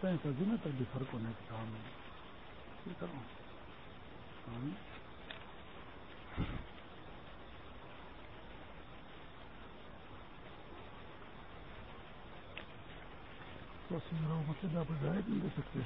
کہتے ہیں ترجمے تک بھی فرق ہونے کا کام ہے۔ کروں مطلب آپ ہدایت نہیں دے سکتے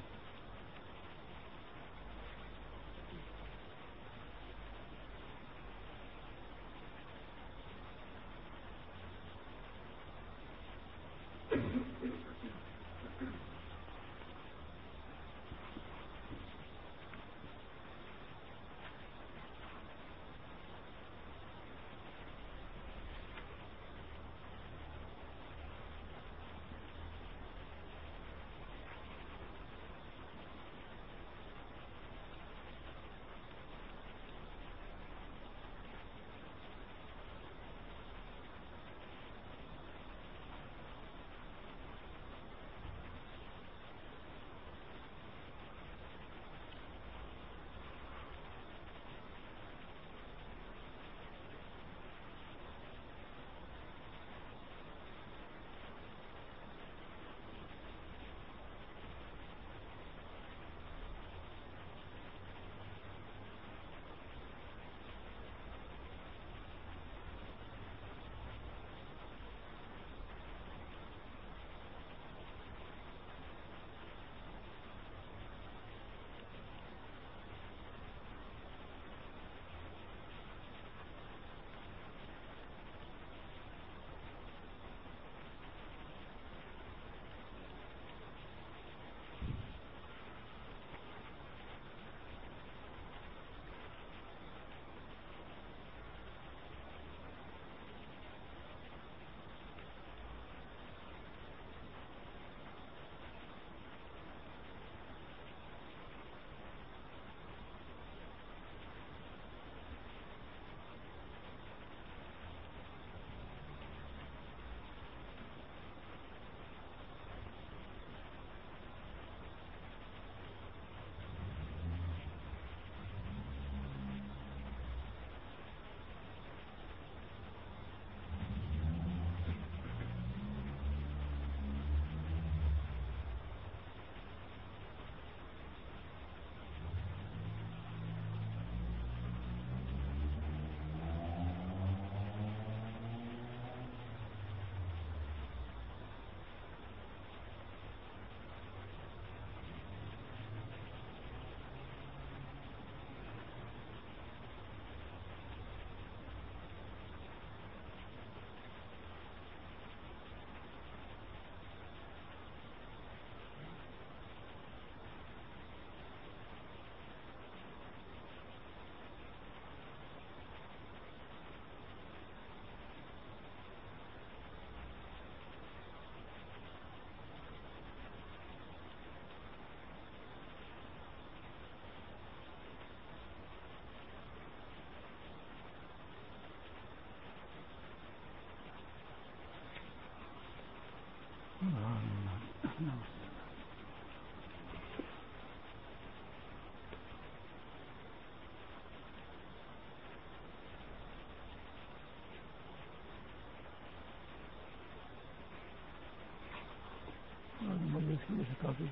مجھے اس کی وجہ سے کافی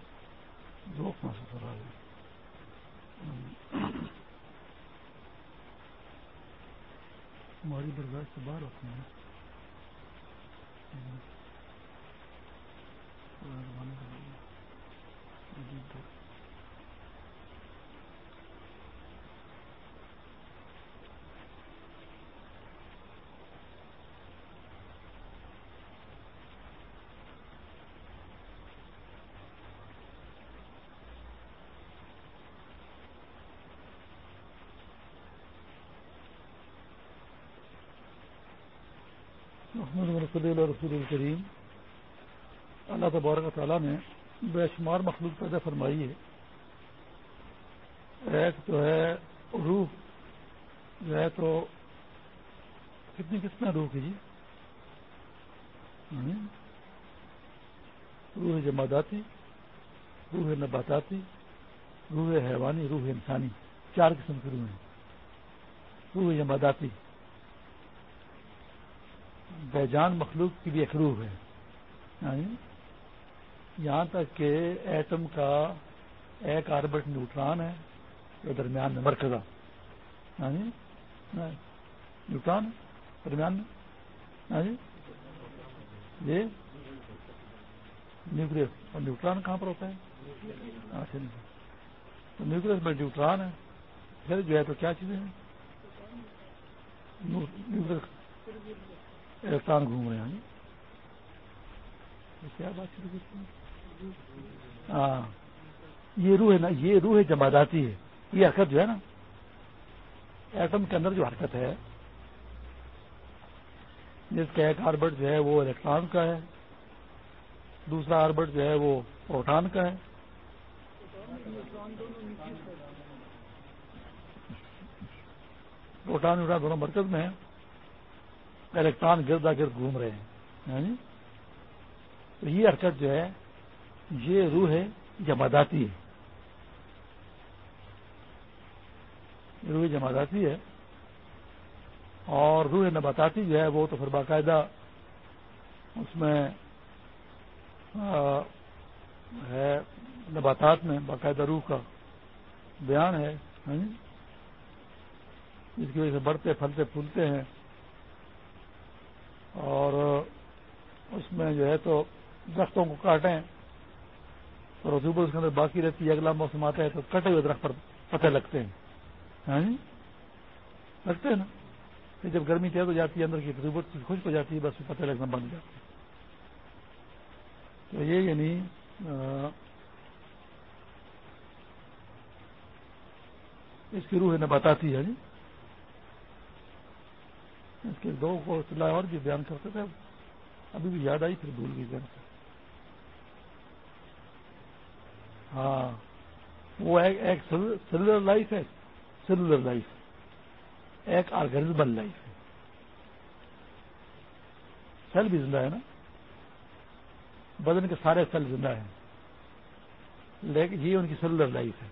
ذوق محسوس ہو رہا ہے ہماری برداشت سے باہر ہوتی ہیں محمد رسول الکریم، اللہ تبارک تعالیٰ نے بے شمار مخلوق پیدا فرمائی ہے۔ ایک تو ہے روح جو ہے تو کتنی قسمیں روح کی جی؟ روح جماداتی، روح نباتاتی، روح حیوانی، روح انسانی، چار قسم کی روح ہیں۔ روح جماداتی۔ بے جان مخلوق کی بھی ایک روح ہے۔ یہاں تک کہ ایٹم کا ایک آربٹ نیوٹران ہے، جو درمیان میں مرکزہ۔ نیوٹران درمیان میں۔ نیوکلس اور نیوٹران کہاں پر ہوتا ہے تو نیوکلس میں نیوٹران ہے۔ پھر جو ہے تو کیا چیزیں ہیں؟ الیکٹران گھوم رہے ہیں ہاں جی۔ کیا بات شروع کرتی ہاں۔ یہ روح ہے نا، یہ روح ہے جماداتی ہے۔ یہ حرکت جو ہے نا، ایٹم کے اندر جو حرکت ہے، جس کا ایک آربٹ جو ہے وہ الیکٹران کا ہے، دوسرا آربٹ جو ہے وہ پروٹان کا ہے۔ پروٹان دونوں مرکز میں الیکٹران گردا گرد گھوم رہے ہیں۔ تو یہ حرکت جو ہے، یہ روح ہے جماداتی ہے۔ روح جماداتی ہے۔ اور روح نباتاتی جو ہے، وہ تو پھر باقاعدہ اس میں ہے، نباتات میں باقاعدہ روح کا بیان ہے۔ یعنی جس کی وجہ سے بڑھتے، پھلتے، پھولتے ہیں۔ اور اس میں جو ہے تو درختوں کو کاٹیں اور رسوبر اس کے اندر باقی رہتی ہے، اگلا موسم آتا ہے تو کٹے ہوئے درخت پر پتہ لگتے ہیں۔ ہاں جی؟ لگتے ہیں نا؟ کہ جب گرمی تیز ہو جاتی ہے، اندر کی رسوبت خشک ہو جاتی ہے، بس پتہ لگنا بند جاتا ہے تو یہ یعنی اس کی روح نے بتاتی ہے ہاں جی؟ اس کے دو کو اطلاع اور بھی بیان کرتے تھے ابھی بھی یاد آئی پھر بھول گئی بیان۔ ہاں۔ وہ ایک سیلولر لائف ہے۔ Cellular life. ایک آرگنزمل لائف ہے۔ سیل بھی زندہ ہے نا؟ بدن کے سارے سیل زندہ ہیں۔ لیکن یہ ان کی سیلولر لائف ہے۔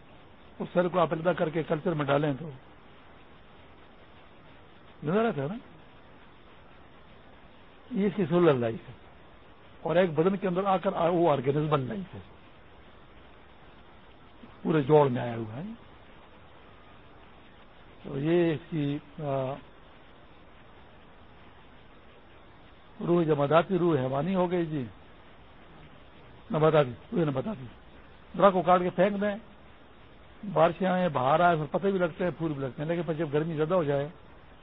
اس سیل کو آپ ادا کر کے کلچر میں ڈالیں تو زندہ رہتا ہے نا؟ یہ اس کی سیلولر لائف ہے۔ اور ایک بدن کے اندر آ کر وہ آرگینزمل لائف ہے۔ پورے جوڑ میں آیا ہوا ہے۔ تو یہ اس کی روح جماداتی روح حیوانی ہو گئی جی۔ نہ بتا دی نہ بتا دی۔ درخت کو کاٹ کے پھینک دیں۔ بارشیں آئیں باہر آئے، پھر پتے بھی لگتے ہیں پھول بھی لگتے ہیں۔ لیکن پھر جب گرمی زیادہ ہو جائے،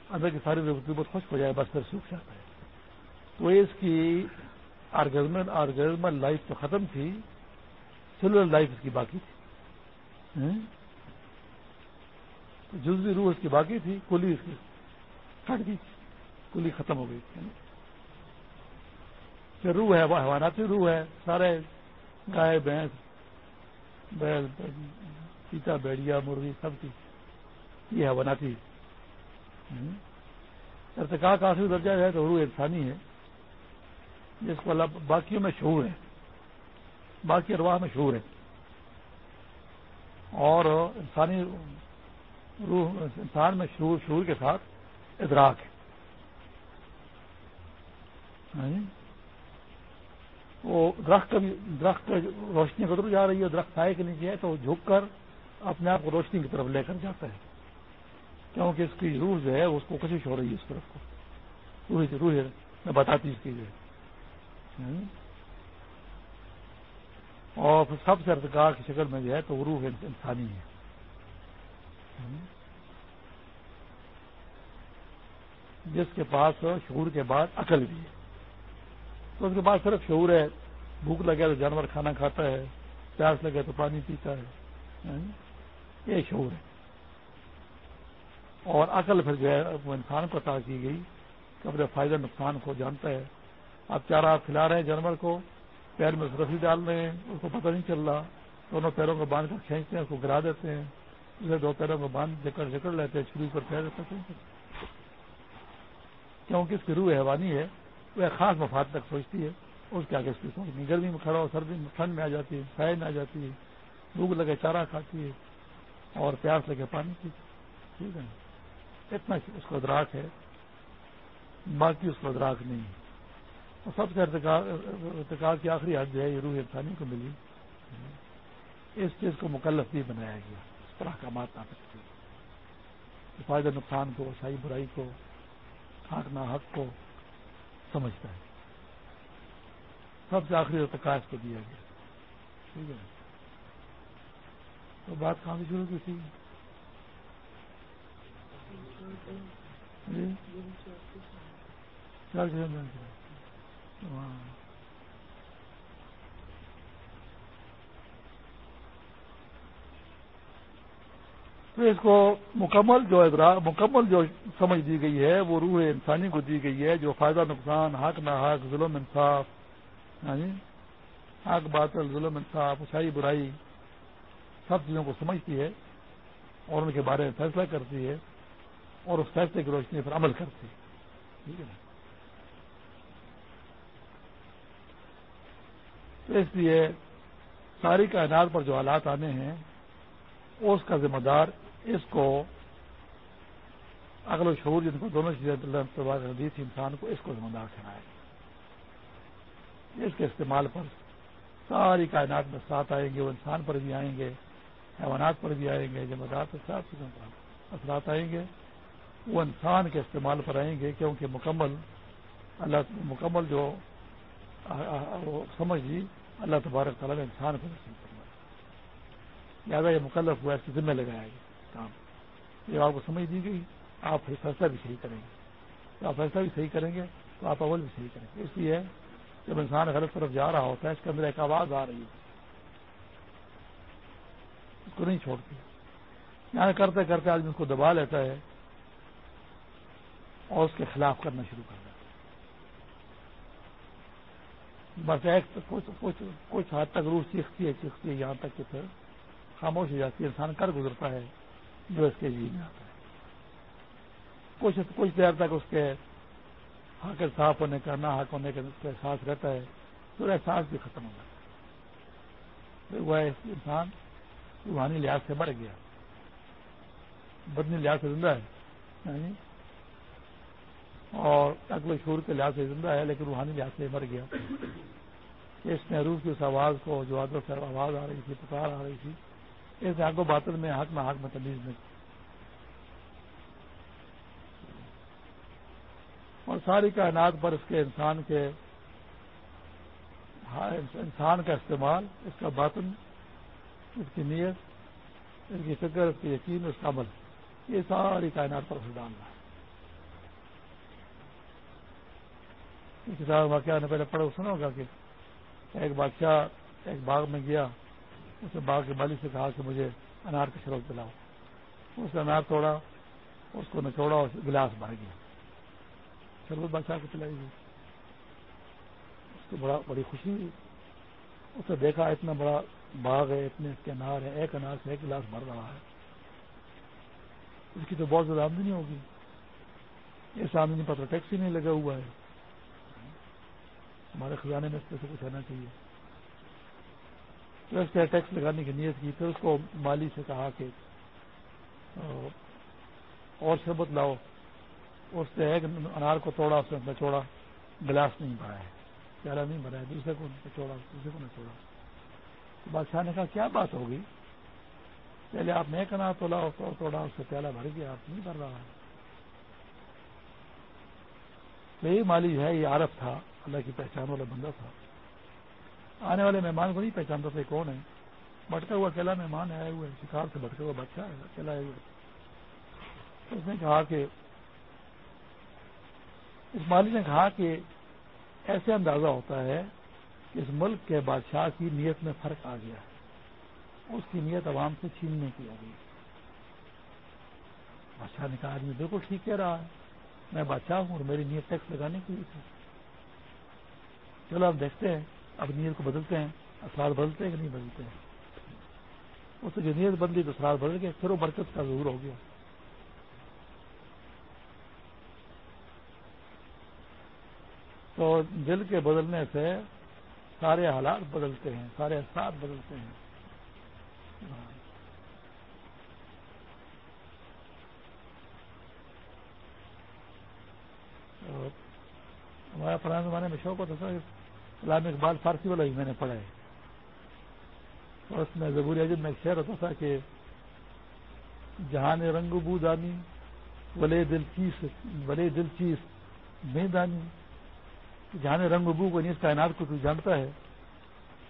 اندر کی ساری بہت خشک ہو جائے، بس پھر سوکھ جاتا ہے۔ تو اس کی آرگزمل لائف تو ختم تھی سیلولر لائف اس کی باقی تھی۔ جزوی روح اس کی باقی تھی، کلی اس کی کٹ گئی، کلی ختم ہو گئی۔ تھی پھر روح ہے وہ حیواناتی روح ہے، سارے گائے، بھینس بیل چیتا بیڑیا مرغی، سب کی یہ ہے۔ بناتی ارتقا کافی درجہ ہے تو روح انسانی ہے۔ جس کو اللہ باقیوں میں شعور ہے باقی ارواح میں شعور ہے اور انسانی روح، انسان میں شعور شعور کے ساتھ ادراک ہے ہاں جی؟ وہ درخت کا بھی درخت روشنی قدر جا رہی ہے، درخت سائے کے نیچے ہے، تو جھک کر اپنے آپ کو روشنی کی طرف لے کر جاتا ہے۔ کیونکہ اس کی روح جو ہے اس کو کشش ہو رہی ہے، اس طرف کو۔ روح روح میں بتاتی اس کی جو ہے۔ اور سب سے ارتکار کی شکل میں جو ہے تو روح انسانی ہے۔ جس کے پاس شعور کے بعد عقل بھی ہے۔ تو اس کے بعد صرف شعور ہے، بھوک لگے تو جانور کھانا کھاتا ہے، پیاس لگے تو پانی پیتا ہے۔ یہ شعور ہے۔ اور عقل پھر جو ہے، وہ انسان کو عطا کی گئی کہ اپنے فائدہ نقصان کو جانتا ہے۔ آپ چارہ آپ کھلا رہے ہیں جانور کو؟ پیر میں رسی ڈال رہے ہیں اس کو پتہ نہیں چل رہا۔ دونوں پیروں کو باندھ کر کھینچتے ہیں اس کو گرا دیتے ہیں۔ اسے دو پیروں کو باندھ، جکڑ جکڑ لیتے ہیں، چھری پر پیر کیونکہ اس کی روح حیوانی ہے، وہ خاص مفاد تک سوچتی ہے۔ اس کے آگے اس کی سوچ نہیں، گرمی میں کھڑا ہو، سردی میں ٹھنڈ میں آ جاتی ہے، سائے میں آ جاتی ہے۔ بھوک لگے، چارہ کھاتی ہے۔ اور پیاس لگے، پانی پیتی ٹھیک ہے۔ اتنا اس کو ادراک ہے۔ باقی اس کو ادراک نہیں ہے۔ اور سب سے ارتقاب کی آخری حد جو ہے یہ روح انسانی کو ملی۔ اس چیز کو مکلف بھی بنایا گیا۔ اس پر احکامات نافذ فائدہ نقصان کو صحیح برائی کو حق نہ حق کو سمجھتا ہے۔ سب سے آخری ارتقاص کو دیا گیا۔ ٹھیک ہے۔ تو بات کہاں سے شروع کی تھی؟ جی؟ تو اس کو مکمل جو مکمل جو سمجھ دی گئی ہے، وہ روح انسانی کو دی گئی ہے، جو فائدہ، نقصان، حق نہ حق ظلم، انصاف یعنی حق، باطل، ظلم، انصاف اچھائی برائی، سب چیزوں کو سمجھتی ہے اور ان کے بارے میں فیصلہ کرتی ہے اور اس فیصلے کی روشنی پر عمل کرتی ہے۔ ٹھیک ہے نا؟ اس لیے ساری کائنات پر جو حالات آنے ہیں، اس کا ذمہ دار اس کو اگل و شعور جن کو دونوں چیزیں دی تھی، انسان کو اس کو ذمہ دار ٹھہرایا اس کے استعمال پر ساری کائنات میں ساتھ آئیں گے، وہ انسان پر بھی آئیں گے، حیوانات پر بھی آئیں گے ذمہ دار پر سات چیزوں پر اثرات آئیں گے۔ وہ انسان کے استعمال پر آئیں گے، کیونکہ مکمل اللہ مکمل جو سمجھ لی اللہ تبارک تعالیٰ نے انسان کو نصیب کرنا لہٰذا یہ مکلف ہوا اس کی ذمہ لگایا گیا کام یہ آپ کو سمجھ دی گئی آپ فیصلہ بھی صحیح کریں گے تو آپ فیصلہ بھی صحیح کریں گے تو آپ اول بھی صحیح کریں گے اس لیے جب انسان غلط طرف جا رہا ہوتا ہے اس کے اندر ایک آواز آ رہی ہے اس کو نہیں چھوڑتی یہاں کرتے کرتے آدمی اس کو دبا لیتا ہے اور اس کے خلاف کرنا شروع کر دیتا بس ایک کچھ کچھ کچھ حد تک روح سیکھتی ہے سیکھتی ہے یہاں تک کہ پھر خاموش ہو جاتی ہے، انسان کر گزرتا ہے جو اس کے جی میں آتا ہے۔ کچھ کچھ دیر تک اس کے حق صاف ہونے کا، نہ حق ہونے کا احساس رہتا ہے، تو احساس بھی ختم ہو جاتا ہے۔ وہ انسان روحانی لحاظ سے مر گیا۔ بدنی لحاظ سے زندہ ہے۔ یعنی یعنی اور اگلے شور کے لحاظ سے زندہ ہے، لیکن روحانی لحاظ سے مر گیا۔ اس میں کی اس آواز کو جو آدر سے آواز آ رہی تھی، پکار آ رہی تھی، اس آگ و باطل میں حق میں حق میں تمیز میں۔ اور ساری کائنات پر اس کے انسان کے انسان کا استعمال، اس کا باطن، اس کی نیت، اس کی فکر، اس کی یقین، اس کا عمل، یہ ساری کائنات پر ڈالنا ہے۔ کتاب واقعہ نے پہلے پڑھا، سنا ہوگا کہ ایک بادشاہ ایک باغ میں گیا، اس نے باغ کے مالک سے کہا کہ مجھے انار کا شروع دلاؤ اس نے انار توڑا، اس کو نچوڑا اور گلاس بھر گیا۔ شربت بادشاہ کو پلائی گئی۔ اس کو بڑا بڑی خوشی ہوئی۔ اس نے دیکھا اتنا بڑا باغ ہے، اتنے اس کے انار ہے ایک انار سے ایک گلاس بھر رہا ہے۔ اس کی تو بہت زیادہ آمدنی ہوگی۔ اس آمدنی پر تو ٹیکس ہی نہیں لگا ہوا ہے۔ ہمارے خزانے میں اس پہ سے کچھ آنا چاہیے۔ تو اس پہ ٹیکس لگانے کی نیت کی، پھر اس کو مالی سے کہا کہ اور شربت لاؤ۔ اس نے ایک انار کو توڑا، اس نے چھوڑا گلاس نہیں بھرا ہے۔ پیالہ نہیں بھرا ہے، دوسرے کو چھوڑا دوسرے کو نہ چھوڑا تو بادشاہ نے کہا، کیا بات ہوگی پہلے آپ نے ایک انار تولا توڑا، اس سے پیالہ بھر گیا، آپ نہیں بھر رہا۔ ہے تو یہ مالی ہے، یہ عارف تھا۔ اللہ کی پہچان والا بندہ تھا۔ آنے والے مہمان کو نہیں پہچانتا تھا کون ہے۔ بھٹکا ہوا اکیلا مہمان آیا ہوا ہے، شکار سے بھٹکا ہوا بچہ ہے اکیلا آیا ہوا اس نے کہا کہ اس مالی نے کہا کہ ایسے اندازہ ہوتا ہے کہ اس ملک کے بادشاہ کی نیت میں فرق آ گیا ہے۔ اس کی نیت عوام سے چھیننے کی آ گئی۔ بادشاہ نے کہا، آدمی بالکل ٹھیک کہہ رہا ہے، میں بادشاہ ہوں اور میری نیت ٹیکس لگانے کی تھی۔ چلو آپ دیکھتے ہیں اب نیت کو بدلتے ہیں، اثرات بدلتے ہیں کہ نہیں بدلتے ہیں؟ اس سے جو نیت بدلی تو اثرات بدل گئے، پھر وہ برکت کا ضرور ہو گیا۔ تو دل کے بدلنے سے سارے حالات بدلتے ہیں، سارے اثرات بدلتے ہیں۔ ہاں۔ ہمارا پرانے زمانے میں شوق ہوتا تھا علام اقبال فارسی والا ہی میں نے پڑھا ہے۔ اور اس میں ضبور اجد میں ایک شعر ہوتا تھا کہ جہان رنگ بو دانی ولے دل چیز ولے دل چیز میں دانی۔ جہان رنگ بو کو نیز کائنات کو تو جانتا ہے۔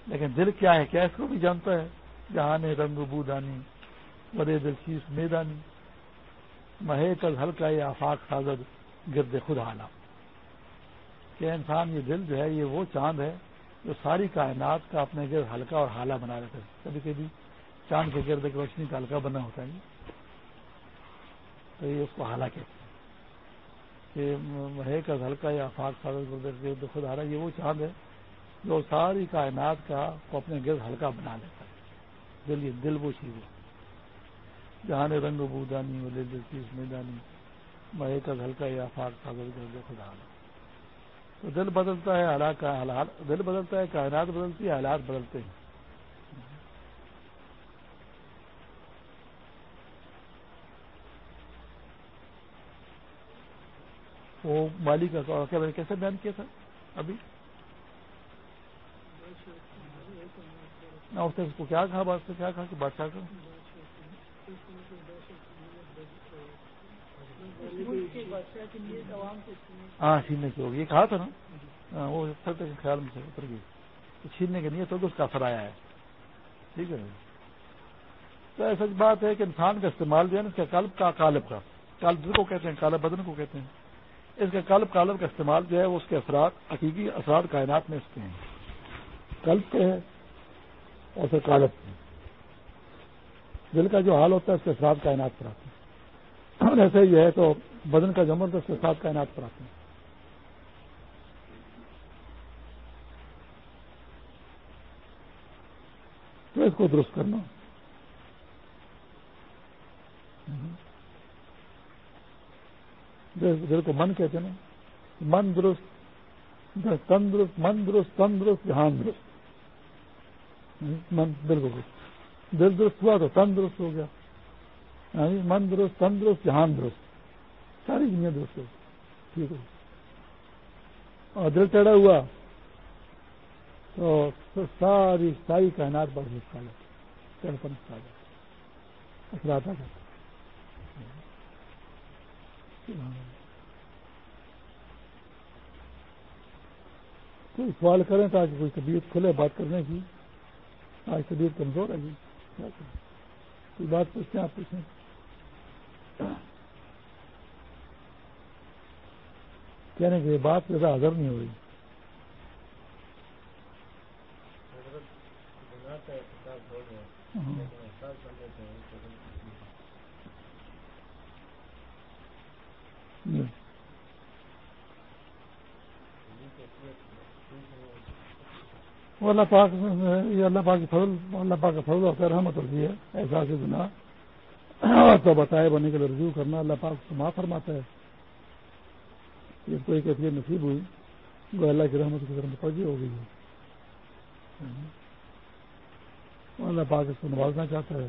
لیکن دل کیا ہے؟ کیا اس کو بھی جانتا ہے؟ جہان رنگ بو دانی ولے دل چیز میں دانی۔ مہے کل ہلکا یہ آفاق سازد گرد خود حالہ کہ انسان یہ دل جو ہے، یہ وہ چاند ہے جو ساری کائنات کا اپنے گرد ہلکا اور حالہ بنا رہتا ہے۔ کبھی کبھی چاند کے گرد کی روشنی کا ہلکا بنا ہوتا ہے۔ تو یہ اس کو حالہ کہتے ہیں۔ کہ ہے کا ہلکا یا فاق گرد خود حالہ یہ وہ چاند ہے جو ساری کائنات کا کو اپنے گرد ہلکا بنا لیتا ہے۔ دل یہ دل وہ چیز ہے۔ جہاں رنگ بودانی دانی دل چیز میدانی۔ مہے کا ہلکا یا فاق ساگر گرد خدا حالہ تو دل بدلتا ہے، حالات دل بدلتا ہے، کائنات بدلتی ہے، حالات بدلتے ہیں۔ وہ مالی کا کیا میں نے کیسے بیان کیا تھا؟ ابھی؟ نہ اس کو کیا کہا، بات سے کیا کہا کہ بادشاہ کا؟ ہاں چھیننے کی ہوگی۔ یہ کہا تھا نا ہاں، وہ سب خیال میں سے اتر گئی۔ تو چھیننے کے نیت ہوگی اس کا اثر آیا ہے۔ ٹھیک ہے تو ایسا بات ہے کہ انسان کا استعمال جو ہے نا اس کا قلب کا کالب کا۔ کالب کو کہتے ہیں کالب بدن کو کہتے ہیں۔ اس کے کلب کالب کا استعمال جو ہے اس کے اثرات حقیقی اثرات کائنات میں اس کے ہیں۔ کلب کے ہے اور پھر کالب کے دل کا جو حال ہوتا ہے اس کے اثرات کائنات پر آتے ہیں۔ اور ایسے ہی ہے تو بدن کا جمر تو کے ساتھ کائنات پر آتے ہیں۔ تو اس کو درست کرنا۔ دل کو من کہتے ہیں نا، من درست، تندرست، من درست، تندرست، جہان درست۔ من دل کو دل درست ہوا تو تن درست ہو گیا۔ یعنی من درست، تندرست، جہان درست۔ ساری دنیا درست ہو ٹھیک ہے۔ اور دل ٹیڑا ہوا، تو ساری ساری کائنات بڑھ جاتا ہے اثرات آ جاتا کوئی سوال کریں تاکہ کوئی طبیعت کھلے، بات کرنے کی۔ آج طبیعت کمزور ہے جی۔ کوئی بات پوچھتے ہیں، آپ پوچھیں۔ کہنے کہ یہ بات زیادہ حضر نہیں ہو رہی۔ وہ اللہ پاک یہ اللہ پاک فضل، اللہ پاک کا فضل ہوتا ہے رحمت ہوتی ہے، احساس گناہ تو بتائے بنے کے لیے رجوع کرنا اللہ پاک کو معاف فرماتا ہے۔ جس کو ایک کیفیت نصیب ہوئی، وہ اللہ کی رحمت کی طرف متوجہ ہو گئی ہے۔ اللہ پاک اس کو نوازنا چاہتا ہے۔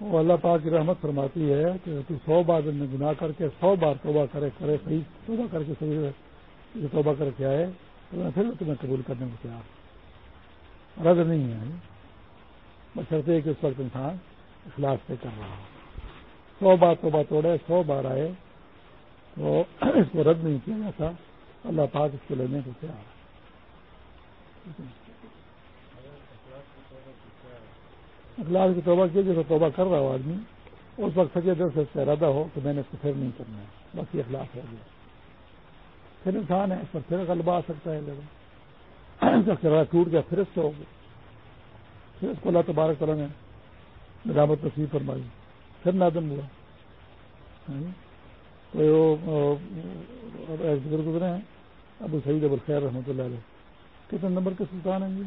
وہ اللہ پاک کی رحمت فرماتی ہے کہ تو سو بار میں گناہ کر کے سو بار توبہ کرے کرے صحیح توبہ کر کے صحیح توبہ کر کے آئے تو میں پھر تمہیں قبول کرنے کو تیار رد نہیں ہے بشرطے کہ اس وقت انسان اخلاص سے کر رہا سو بار توبہ توڑے سو بار آئے تو اس کو رد نہیں کیا جاتا اللہ پاک اس کو لینے کو تیار اخلاق کی توبہ کی جیسے توبہ کر رہا ہو آدمی، اس وقت سچے دل سے اس کا ارادہ ہو تو میں نے اس کو پھر نہیں کرنا ہے۔ بس یہ اخلاق ہے گیا پھر انسان ہے، اس پر پھر غلبہ آ سکتا ہے لیکن ارادہ ٹوٹ گیا، پھر اس سے ہوگا پھر اس کو اللہ تبارک تعالیٰ نے ندامت نصیب فرمائی۔ پھر نادم ہوا۔ ہاں جی۔ ہاں؟ گزرے ہیں۔ ابو سعید ابو خیر رحمۃ اللہ علیہ۔ کتنے نمبر کے سلطان ہیں جی؟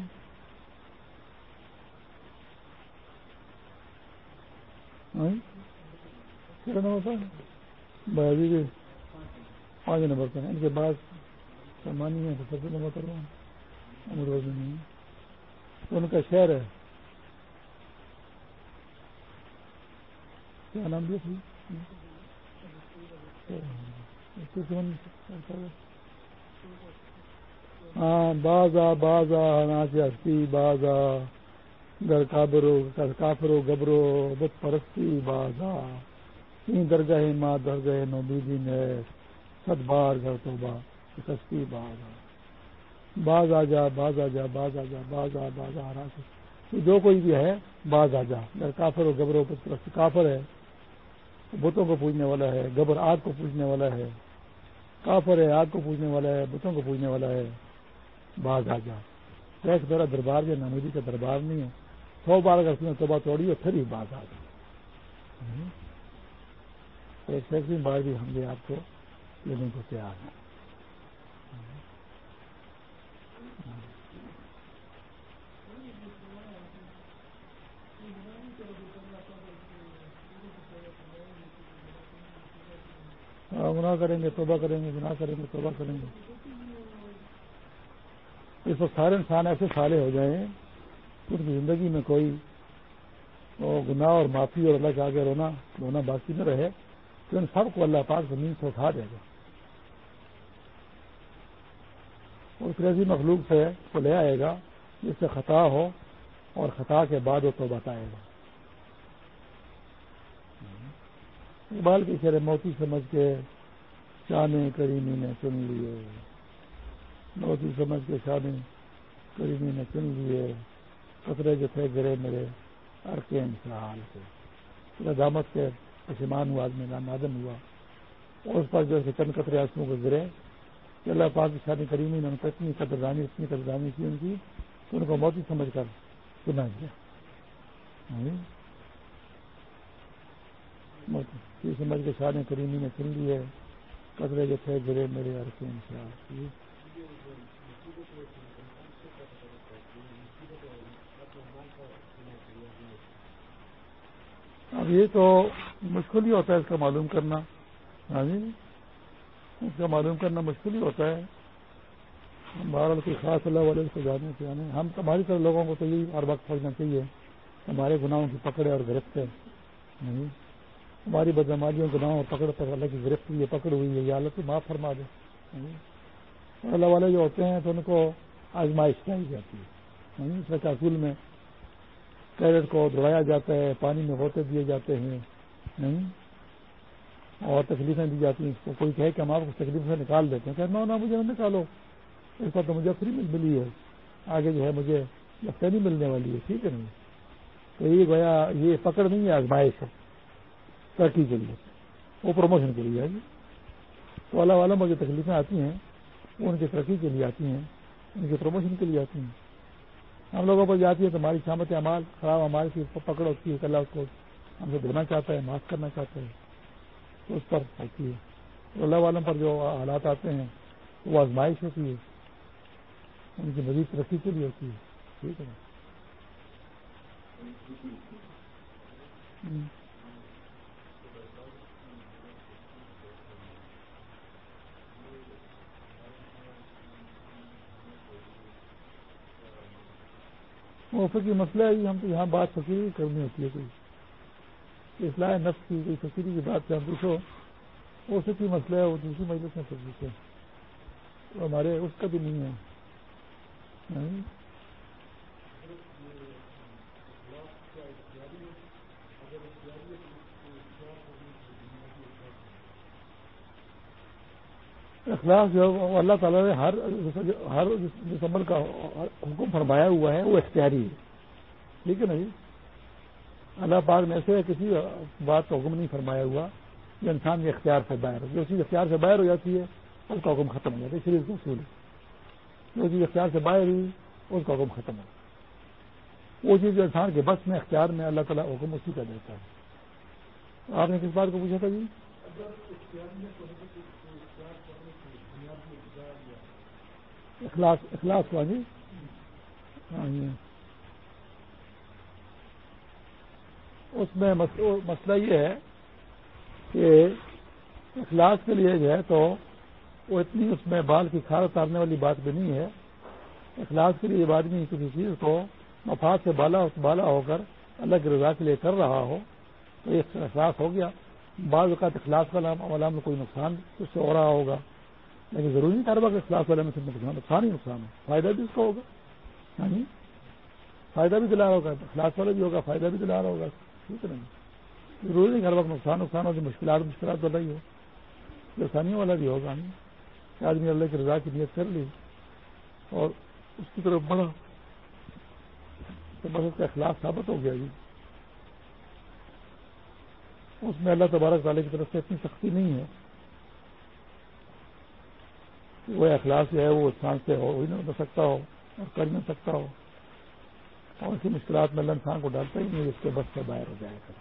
کتنا نمبر تھا بازی کے پانچ نمبر پر ان کے بعد سرمانی ہے تو سب سے نمبر پر عمر روز نہیں ان کا شہر ہے۔ کیا نام دیا ہاں بازا بازا ناچ ہستی، بازا گر کابرو کافرو، گبرو، بت پرستی، بازا۔ تین درگاہ ماں درگاہ نو بیدی نے سد بار گھر تو با سستی باز آ باز آ جا باز آ جا باز آ جا باز آ باز آ رہا جو کوئی بھی ہے باز آ جا۔ گر کافر ہو گبرو، بت کافر ہے۔ بتوں کو پوجنے والا ہے، گبر آگ کو پوجنے والا ہے، کافر ہے آگ کو پوجنے والا ہے، بتوں کو پوجنے والا ہے۔ باز آ جا۔ ایک میرا دربار جو نمودی کا دربار نہیں ہے۔ سو بار اگر اس نے توبہ توڑی اور پھر ہی باز آ جا۔ ایک سیکنڈ بار بھی ہم بھی آپ کو لینے کو تیار ہیں۔ ہاں، گناہ کریں گے، توبہ کریں گے، گناہ کریں گے، توبہ کریں گے۔ اس وقت سارے انسان ایسے سالے ہو جائیں ان کی زندگی میں کوئی گناہ اور معافی اور اللہ کے آگے رونا رونا باقی نہ رہے، تو ان سب کو اللہ پاک زمین سے اٹھا دے گا۔ اور پھر ایسی مخلوق سے وہ لے آئے گا، جس سے خطا ہو اور خطا کے بعد وہ تو بتائے گا۔ اقبال کے شیر موتی سمجھ کے شانے کریمی نے چن لیے موتی سمجھ کے شانے کریمی نے چن لیے قطرے جو تھے گرے میرے ارکے انسان سے دامت کے پشمان ہوا، آدمی نادم ہوا۔ اور اس پر جو ہے چند قطرے آسموں کو گرے۔ کہ اللہ پاک شادی کریمی نے ان کو اتنی قدردانی اتنی قدردانی کی ان کی تو ان کو موتی سمجھ کر سنا دیا سمجھ کے شادی کریمی نے سن لیے قدرے جو تھے گرے میرے ارکے انسان اب یہ تو مشکل ہی ہوتا ہے، اس کا معلوم کرنا۔ ہاں جی؟ اس کا معلوم کرنا مشکل ہی ہوتا ہے۔ بہرحال کوئی خاص اللہ والے کو جانے سے آنے ہم ہماری طرح لوگوں کو تو یہی ہر وقت پڑھنا چاہیے۔ ہمارے گناہوں کی پکڑ اور گرفت ہے ہاں جی؟ ہماری بدمالیوں گناہوں اور پکڑ پر اللہ کی گرفت ہوئی ہے، پکڑ ہوئی ہے، یہ حالت معاف فرما دے اللہ والے جو ہوتے ہیں تو ان کو آزمائش کرائی جاتی ہے۔ اس میں اصول میں کیرٹ کو دوڑایا جاتا ہے، پانی میں ہوتے دیے جاتے ہیں۔ نہیں اور تکلیفیں دی جاتی ہیں۔ اس کو کوئی کہے کہ ہم آپ کو تکلیف سے نکال دیتے ہیں۔ کہ نو نہ، مجھے نکالو۔ اس پر تو مجھے فری ملی ہے۔ آگے جو ہے مجھے لگتا نہیں ملنے والی ہے۔ ٹھیک ہے نہیں تو یہ گویا، یہ پکڑ نہیں ہے، آزمائش ہے۔ ترقی کے لیے۔ وہ پروموشن کے لیے ہے جی تو اللہ والا مجھے تکلیفیں آتی ہیں، وہ ان کی ترقی کے لیے آتی ہیں، ان کے پروموشن کے لیے آتی ہیں۔ ہم لوگوں پر جاتی ہے تو ہماری شامت امال خراب امال کی پکڑ ہوتی ہے اللہ اس کو ہم سے دھونا چاہتا ہے، معاف کرنا چاہتا ہے۔ تو اس پر ہوتی ہے۔ اللہ والوں پر جو حالات آتے ہیں، وہ آزمائش ہوتی ہے۔ ان کی مزید ترقی کے لیے ہوتی ہے۔ ٹھیک ہے۔ وہ فکری مسئلہ ہے، ہم تو یہاں بات فکری کرنی ہوتی ہے کوئی۔ اصلاح نفس کی، کوئی فکری کی بات سے ہم پوچھو، وہ فکری مسئلہ ہے، وہ دوسری مجلس میں پھر پوچھے تو ہمارے، اس کا بھی نہیں ہے۔ ہاں؟ اخلاق جو اللہ تعالیٰ نے ہر ہر جس عمل کا حکم فرمایا ہوا ہے، وہ اختیاری ہے۔ ٹھیک ہے نا جی؟ اللہ پاک نے ایسے کسی بات کا حکم نہیں فرمایا ہوا جو انسان کے اختیار سے باہر ہو۔ جو چیز اختیار سے باہر ہو جاتی ہے، اس کا حکم ختم ہو جاتا ہے۔ شریر کا اصول جو چیز اختیار سے باہر ہوئی، اس کا حکم ختم ہو۔ وہ چیز جو انسان کے بس میں اختیار میں اللہ تعالیٰ حکم اسی کا دیتا ہے۔ آپ نے کس بات کو پوچھا تھا جی؟ اخلاص اخلاص ہوا جی ہاں اس میں مسئلہ یہ ہے کہ اخلاص کے لیے جو ہے تو وہ اتنی اس میں بال کی کھار اتارنے والی بات بھی نہیں ہے۔ اخلاص کے لیے یہ بات نہیں کسی چیز کو مفاد سے بالا بالا ہو کر اللہ کی رضا کے لیے کر رہا ہو، تو یہ اخلاص ہو گیا۔ بعض اوقات اخلاص والا والا میں کوئی نقصان اس سے ہو رہا ہوگا۔ لیکن ضروری نہیں کاروبار کہ اخلاص والے میں سے نقصان ہی نقصان۔ ہو فائدہ بھی اس کو ہوگا۔ یعنی فائدہ بھی دلا رہا ہوگا، اخلاص والا بھی ہوگا، فائدہ بھی دلا رہا ہوگا۔ ٹھیک ہے نہیں ضروری نہیں ہر وقت نقصان نقصان ہوگی مشکلات مشکلات والا ہی ہو۔ آسانیوں والا بھی ہوگا۔ یعنی کہ آدمی اللہ کی رضا کی نیت کر لی اور اس کی طرف بڑھا۔ تو بس اس کا اخلاق ثابت ہو گیا جی۔ اس میں اللہ تبارک تعالیٰ کی طرف سے اتنی سختی نہیں ہے۔ وہ اخلاق جو ہے وہ انسان سے ہو ہی نہیں سکتا ہو اور کر نہ سکتا ہو۔ اور ایسی مشکلات میں اللہ انسان کو ڈالتا ہی نہیں اس کے بس سے باہر ہو جائے گا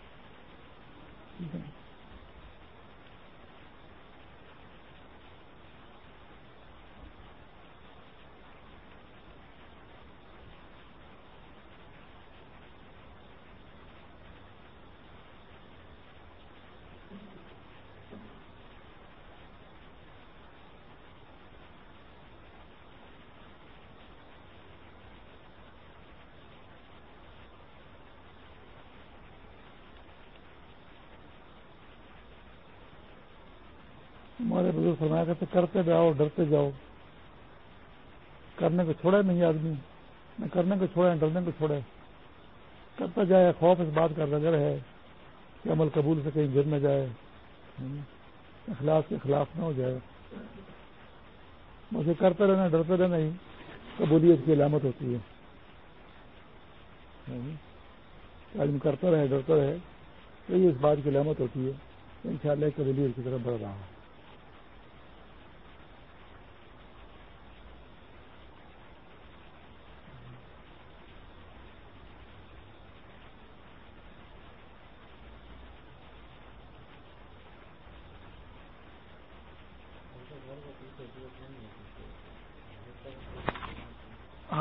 بزرگ فرمایا کرتے کرتے جاؤ، ڈرتے جاؤ. کرنے کو چھوڑے نہیں آدمی، نہ کرنے کو چھوڑے ڈرنے کو چھوڑے کرتا جائے، خوف اس بات کا نظر ہے کہ عمل قبول سے کہیں گر نہ جائے۔ اخلاق کے خلاف نہ ہو جائے۔ مجھے کرتے رہنا، ڈرتے رہنا ہی قبولیت کی علامت ہوتی ہے۔ آدمی کرتا رہے، ڈرتا رہے، تو یہ اس بات کی علامت ہوتی ہے۔ ان شاء اللہ قبولیت کی طرف بڑھ رہا ہے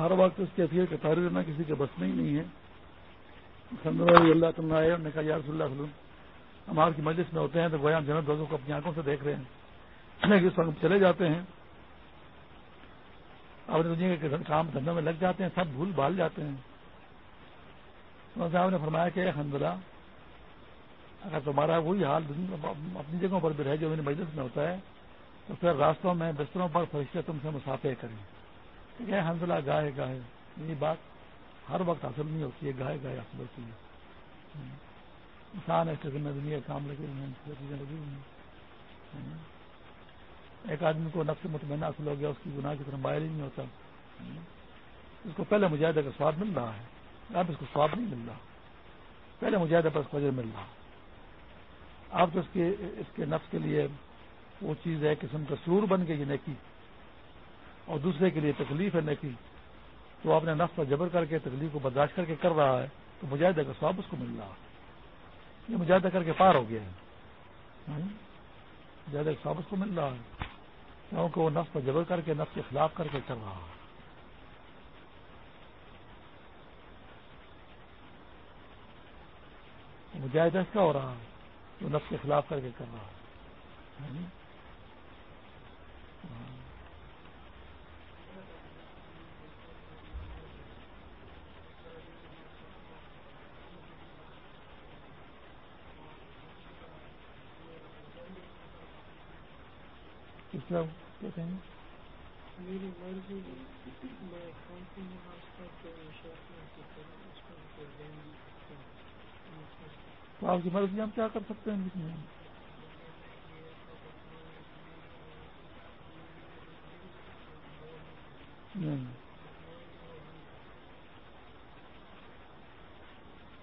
ہر وقت اس کی کے تاریخ نہ کسی کے بس میں ہی نہیں ہے۔ اللہ تعالیٰ آئے نے کہا یار اللہ وسلم ہم آپ کی مجلس میں ہوتے ہیں تو گویا جنت دوستوں کو اپنی آنکھوں سے دیکھ رہے ہیں۔ اس وقت چلے جاتے ہیں۔ اپنے دنیا کے کام دھندوں میں لگ جاتے ہیں، سب بھول بھال جاتے ہیں۔ صاحب نے فرمایا کہ حمدلہ اگر تمہارا وہی حال اپنی جگہوں پر بھی رہے جو میری مجلس میں ہوتا ہے، تو پھر راستوں میں بستروں پر فرشتے تم سے مسافر کریں۔ کہ حنزلہ گائے گائے یہ بات ہر وقت حاصل نہیں ہوتی ہے گائے گائے حاصل ہوتی ہے۔ انسان ہے ذمہ دنیا کام لگے ہوئے ہیں، چیزیں لگی ہوئی ہیں۔ ایک آدمی کو نقص مطمئنہ حاصل ہو گیا، اس کی گناہ کی طرف باہر ہی نہیں ہوتا۔ اس کو پہلے مجاہدہ کا سواد مل رہا ہے، اب اس کو سواد نہیں مل رہا۔ پہلے مجاہدہ پر اس کو مل رہا۔ اب تو اس کے اس کے نفس کے لیے وہ چیز ہے قسم کا سرور بن گئی نیکی اور دوسرے کے لیے تکلیف ہے نیکی، تو اپنے نفس پر جبر کر کے، تکلیف کو برداشت کر کے کر رہا ہے، تو مجاہدہ کا سواب اس کو مل رہا ہے۔ یہ مجاہدہ کر کے پار ہو گیا ہے۔ ہاں؟ مجاہدہ کا سواب اس کو مل رہا ہے۔ کیونکہ وہ نفس پر جبر کر کے، نفس کے خلاف کر کے کر رہا ہے۔ مجاہدہ اس کا ہو رہا ہے، وہ نفس کے خلاف کر کے کر رہا ہے۔ ہاں؟ میری مرضی میں تو آپ کی مرضی ہم کیا کر سکتے ہیں جس میں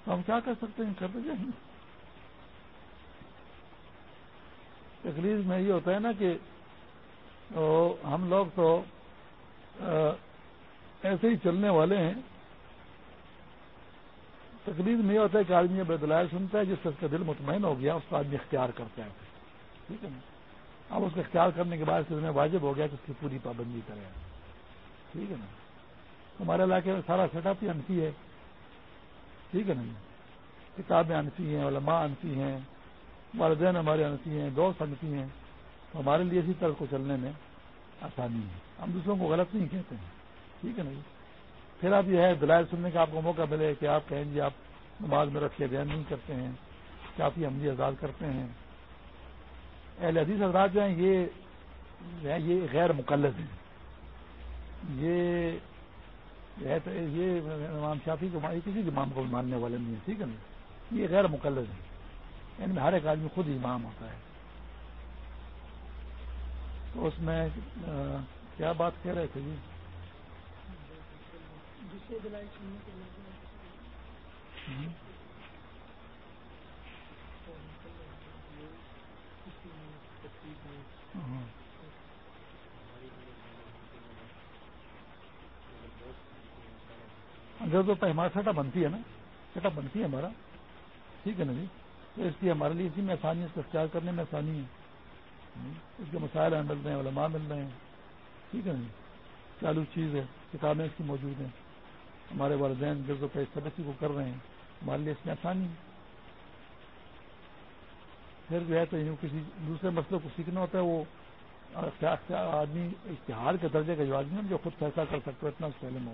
ہم کیا کر سکتے ہیں؟ کرتے جائیں تکلیف میں یہ ہوتا ہے نا کہ تو ہم لوگ تو ایسے ہی چلنے والے ہیں۔ تقریر میں یہ ہوتا ہے کہ آدمی اب سنتا ہے، جس سے اس کا دل مطمئن ہو گیا، اس کو آدمی اختیار کرتا ہے۔ ٹھیک ہے نا؟ اب اس کو اختیار کرنے کے بعد میں واجب ہو گیا کہ اس کی پوری پابندی کرے۔ ٹھیک ہے نا؟ ہمارے علاقے میں سارا سیٹ اپ ہی انفی ہے۔ ٹھیک ہے نا؟ کتابیں انفی ہیں، علماء انفی ہیں، والدین ہمارے انفی ہیں، دوست انفی ہیں۔ تو ہمارے لیے اسی طرح کو چلنے میں آسانی ہے۔ ہم دوسروں کو غلط نہیں کہتے ہیں۔ ٹھیک ہے نا جی؟ پھر اب یہ ہے، دلائل سننے کا آپ کو موقع ملے کہ آپ کہیں جی آپ نماز میں رکھ کے بیان نہیں کرتے ہیں، کافی عملی جی آزاد کرتے ہیں۔ اہل حدیث حضرات جو ہیں، یہ یہ غیر مقلد ہیں۔ یہ یہ امام شافی کو کسی امام کو ماننے والے نہیں ہیں، ٹھیک ہے نا جی؟ یہ غیر مقلد ہیں۔ ان میں ہر ایک آدمی خود امام ہوتا ہے۔ تو اس میں کیا بات کہہ رہے تھے جی؟ اگر تو ہمارا سیٹ بنتی ہے نا سیٹ اپ بنتی ہے ہمارا۔ ٹھیک ہے نا جی؟ تو اس لیے ہمارے لیے اسی میں آسانی ہے، اس کو اختیار کرنے میں آسانی ہے۔ اس کے مسائل مل رہے ہیں، علماء مل رہے ہیں۔ ٹھیک ہے نا جی؟ چالو چیز ہے، کتابیں اس کی موجود ہیں۔ ہمارے والدین جب روپئے سبسی کو کر رہے ہیں۔ ہمارے لیے اس میں آسانی ہے۔ پھر جو ہے تو کسی دوسرے مسئلے کو سیکھنا ہوتا ہے، وہ آدمی اشتہار کے درجے کا جو آدمی ہے جو خود فیصلہ کر سکتا ہے اتنا سیلم ہو۔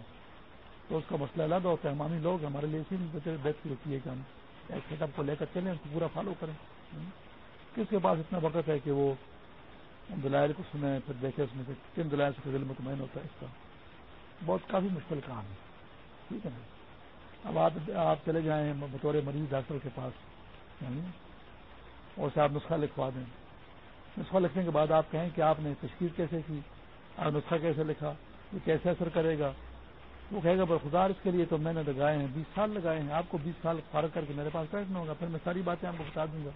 تو اس کا مسئلہ الگ ہوتا ہے۔ ہماری لوگ، ہمارے لیے اسی بہتری ہوتی ہے کہ ہم ایک سیٹ اپ کو لے کر چلیں، اس کو پورا فالو کریں۔ کس کے پاس اتنا وقت ہے کہ وہ دلائل کو سنیں، پھر دیکھے اس میں سے کن دلائل سے دل مطمئن ہوتا ہے اس کا۔ بہت کافی مشکل کام ہے۔ ٹھیک ہے نا؟ اب آپ آپ چلے جائیں بطور مریض ڈاکٹر کے پاس یعنی، اور سے آپ نسخہ لکھوا دیں۔ نسخہ لکھنے کے بعد آپ کہیں کہ آپ نے تشکیل کیسے کی؟ آپ نسخہ کیسے لکھا؟ یہ کیسے اثر کرے گا؟ وہ کہے گا بر خدا اس کے لیے تو میں نے لگائے ہیں، بیس سال لگائے ہیں۔ آپ کو بیس سال فارغ کر کے میرے پاس بیٹھنا ہوگا، پھر میں ساری باتیں آپ کو بتا دوں گا۔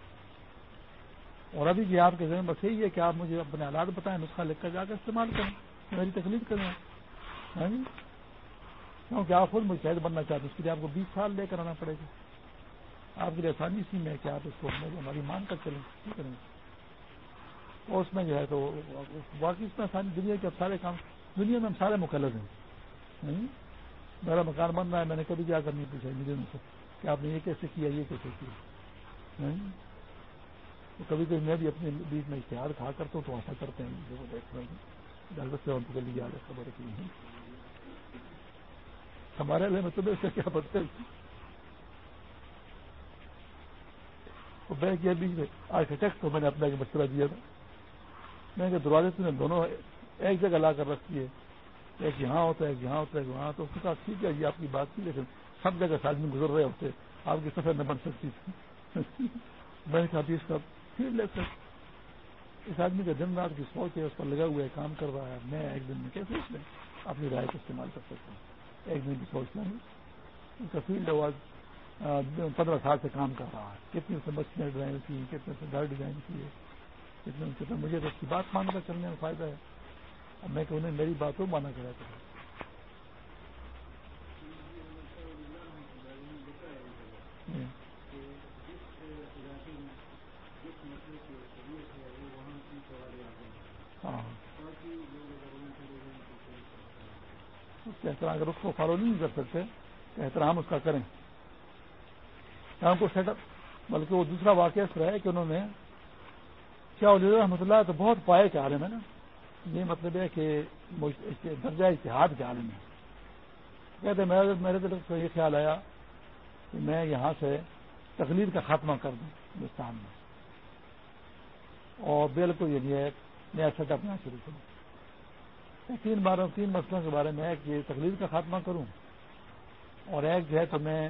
اور ابھی بھی آپ کے ذہن بس یہی ہے کہ آپ مجھے اپنے حالات بتائیں، نسخہ لکھ کر جا کر استعمال کریں، میری تکلیف کریں۔ ہاں جی؟ کیونکہ آپ خود مجھے بننا چاہتے ہیں، اس کے لیے آپ کو بیس سال لے کر آنا پڑے گا۔ آپ کے لیے آسانی اسی میں ہے کہ آپ اس کو ہماری مان کر چلیں، ٹھیک ہے اور اس میں جو ہے تو واقعی اس میں آسانی دنیا کے اب سارے کام دنیا میں ہم سارے مقلد ہیں۔ ہاں جی؟ میرا مکان بن رہا ہے، میں نے کبھی جا کر نہیں پوچھا مجھے ان سے کہ آپ نے یہ کیسے کیا، یہ کیسے کیا؟ ہاں جی؟ تو کبھی کبھی میں بھی اپنے بیچ میں اشتہار کھا کرتا ہوں تو ایسا کرتے ہیں ڈاکٹر سے ان کو لیے خبر کی ہمارے لیے میں مطلب تمہیں سے کیا بدتے میں کیا بیچ میں آرکیٹیکٹ کو میں نے اپنا ایک مشورہ دیا تھا۔ میں کہ دروازے سے دونوں ایک جگہ لا کر رکھتی ہے ایک یہاں ہوتا ہے، ایک یہاں ہوتا ہے وہاں تو اس کے ساتھ ٹھیک ہے، یہ آپ کی بات کی لیکن سب جگہ سے آدمی گزر رہے ہوتے، آپ کی سفر نہ بن سکتی تھی۔ میں نے کہا اس کا پھر لے اس آدمی کا دن رات کی سوچ ہے، اس پر لگا ہوا ہے، کام کر رہا ہے۔ میں ایک دن میں کیسے اس میں اپنی رائے کو استعمال کر سکتا ہوں؟ ایک دن کی سوچ نہیں اس کا فیلڈ آواز پندرہ سال سے کام کر رہا ہے۔ کتنی سے مچھلیاں ڈیزائن کی ہیں، کتنے سے گھر ڈیزائن کی ہے کتنے کتنے مجھے تو اس کی بات مان کر چلنے میں فائدہ ہے۔ اب میں کہ انہیں میری باتوں مانا کرا کرا ہاں اس کے احترام اگر اس کو فالو نہیں کر سکتے، تو احترام اس کا کریں۔ کام کو سیٹ اپ بلکہ وہ دوسرا واقعہ اس ہے کہ انہوں نے، کیا رحمۃ اللہ تو بہت پائے کے عالم ہے نا۔ یہ مطلب ہے کہ درجہ اتحاد کے عالم ہے کہتے میرے دل کو یہ خیال آیا کہ میں یہاں سے تقلید کا خاتمہ کر دوں ہندوستان میں۔ اور بالکل یہ نیا سیٹ اپ شروع کروں۔ تین باروں تین مسئلوں کے بارے میں ایک یہ تقلید کا خاتمہ کروں۔ اور ایک جو ہے تو میں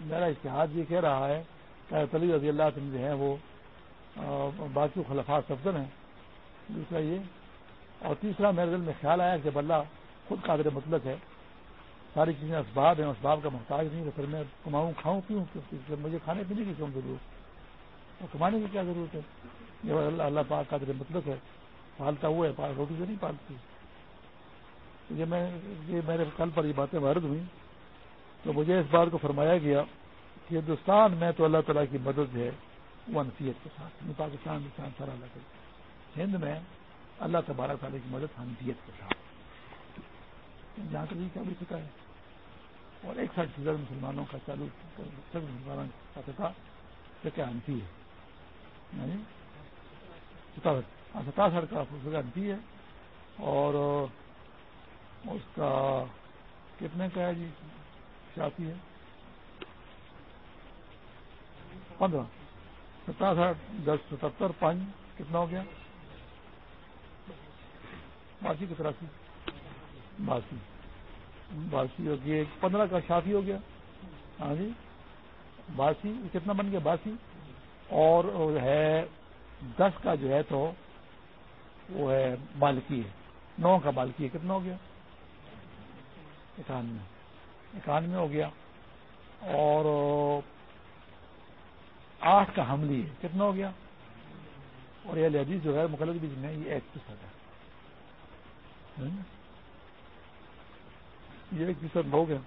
میرا اشتہاد یہ کہہ رہا ہے کہ تلی رضی اللہ جو ہے وہ باقی خلفات افضل ہیں۔ دوسرا یہ۔ اور تیسرا، میرے دل میں خیال آیا کہ اللہ خود قادر مطلق ہے، ساری چیزیں اسباب ہیں، اسباب کا محتاج نہیں، تو پھر میں کماؤں، کھاؤں، پیوں مجھے کھانے پینے کی کیوں ضرورت؟ اور کمانے کی کیا ضرورت ہے؟ یہ اللہ اللہ پاک قادر مطلق ہے۔ پالتا ہوا ہے پال روٹی سے نہیں پالتی۔ یہ میں یہ میرے کل پر یہ باتیں وارد ہوئی تو مجھے اس بات کو فرمایا گیا کہ ہندوستان میں تو اللہ تعالیٰ کی مدد ہے وہ انفیت کے ساتھ۔ یعنی پاکستان سارا الگ ہے ہند میں اللہ تبارہ تعالیٰ کی مدد حنفیت کے ساتھ۔ جہاں تک کیا بھی چکا ہے۔ اور ایک ساتھ فیصد مسلمانوں کا چالو سب مسلمانوں کا تھا کہ کیا انفی ہے؟ یعنی، ستاسٹھ کا فیصد انفی ہے۔ اور اس کا کتنے کا ہے جی؟ شافی ہے۔ پندرہ۔ ستاسٹھ دس ستہتر پانچ، کتنا ہو گیا؟ باسی کی تراسی۔ باسی۔ باسی ہو گیا۔ پندرہ کا شافی ہو گیا۔ ہاں جی۔ باسی، کتنا بن گیا؟ باسی۔ اور ہے دس کا جو ہے تو وہ ہے بالکی ہے نو کا بالکی ہے کتنا ہو گیا؟ اکانوے اکانوے ہو گیا۔ اور آٹھ کا حملی ہے۔ کتنا ہو گیا؟ اور یہ لہدیز جو ہے، مقلد بھی میں یہ ایک فیصد ہے یہ ایک فیصد ہو گیا۔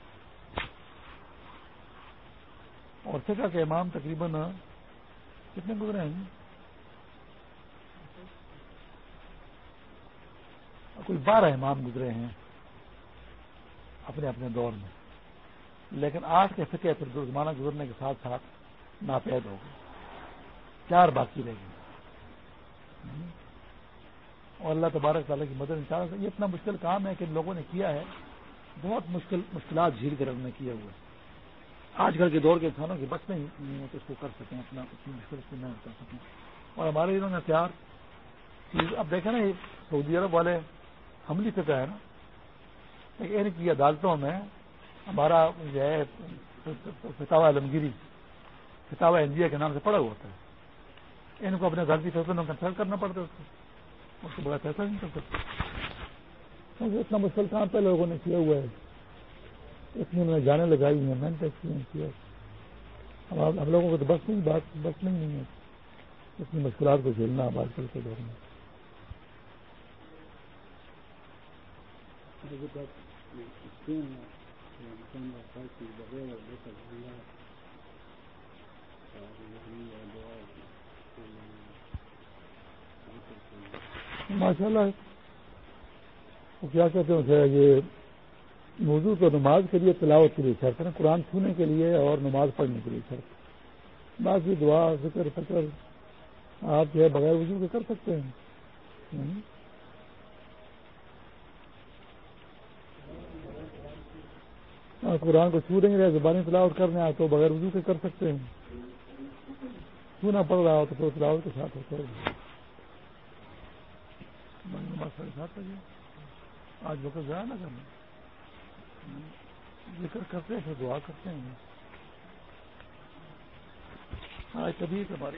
اور سکا کے امام تقریباً کتنے گزرے ہیں؟ کوئی بارہ امام گزرے ہیں۔ اپنے اپنے دور میں۔ لیکن آج کے فکے پھر زمانہ گزرنے کے ساتھ ساتھ ناپید ہو گئے۔ چار باقی رہ گئے۔ اور اللہ تبارک تعالیٰ کی مدد چار یہ اتنا مشکل کام ہے کہ لوگوں نے کیا ہے۔ بہت مشکل مشکلات جھیل کر نے کیا ہوا ہے آج کل کے دور کے انسانوں کی بس نہیں ہے اس کو کر سکیں، اپنا اتنی مشکل سے محنت کر سکیں۔ اور ہمارے انہوں نے ہتھیار۔ اب دیکھیں نا، یہ سعودی عرب والے حملی فکر ہے نا۔ ان کی عدالتوں میں ہمارا جو ہے فتوا عالمگیری فتوا انڈیا جی کے نام سے پڑا ہوا ہوتا ہے۔ ان کو اپنے غلطی فیصلوں میں کنسلٹ کرنا پڑتا ہے اس کو۔ بڑا فیصلہ نہیں کر سکتے ہاں، اتنا مشکل کام پہ لوگوں نے کیا ہوا ہے۔ اتنی انہوں نے جانے لگائی ہیں میں نے ایکسپیرینس کیا۔ ہم لوگوں کو تو بس نہیں، بات بس نہیں ہے۔ اتنی مشکلات کو جھیلنا آج کل کے۔ ہاں، دور میں ماشاء اللہ وہ کیا کہتے ہیں یہ موضوع تو نماز کے لیے تلاوت کے لیے شرط ہے قرآن چھونے کے لیے اور نماز پڑھنے کے لیے شرط باقی دعا فکر فکر، آپ جو ہے بغیر وضو کے کر سکتے ہیں۔ قرآن کو چھو دیں گے زبانی تلاوت کرنے آئے تو بغیر وضو کے کر سکتے ہیں۔ چھونا پڑ رہا ہو تو پھر تلاوت کے ساتھ ہوتا ہے۔ جی۔ آج وقت ضائع نہ کرنا۔ ذکر کرتے ہیں دعا کرتے ہیں۔ ہاں، آج کبھی ہماری۔